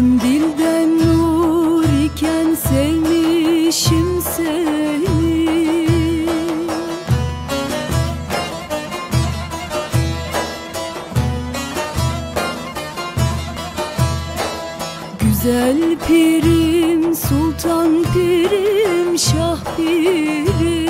Kandilden nur iken sevmişim seni. Güzel pirim, sultan pirim, şah pirim.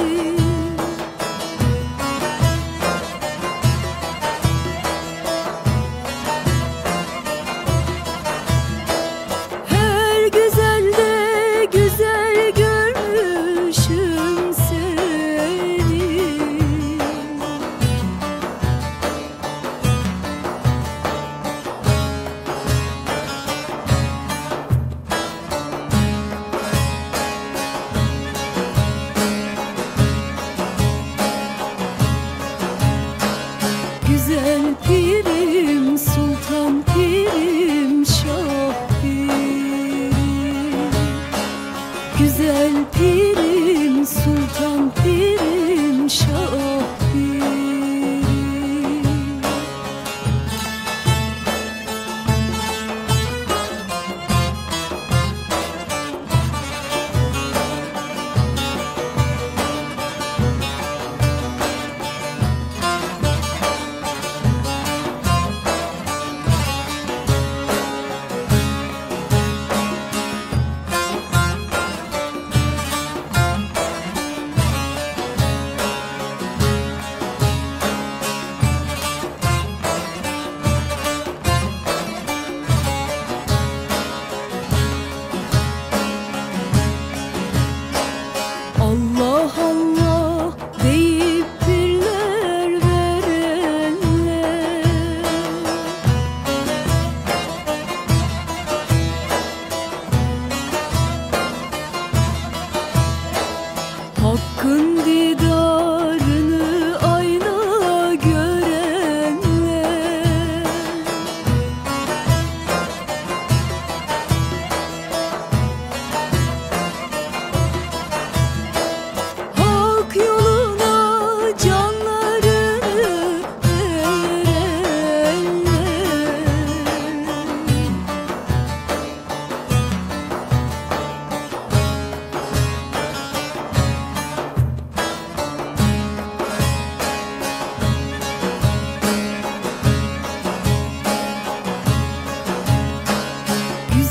Pirim,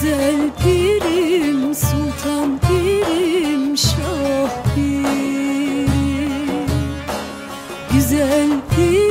Güzel pirim, sultan pirim, şah pirim. Güzel pirim.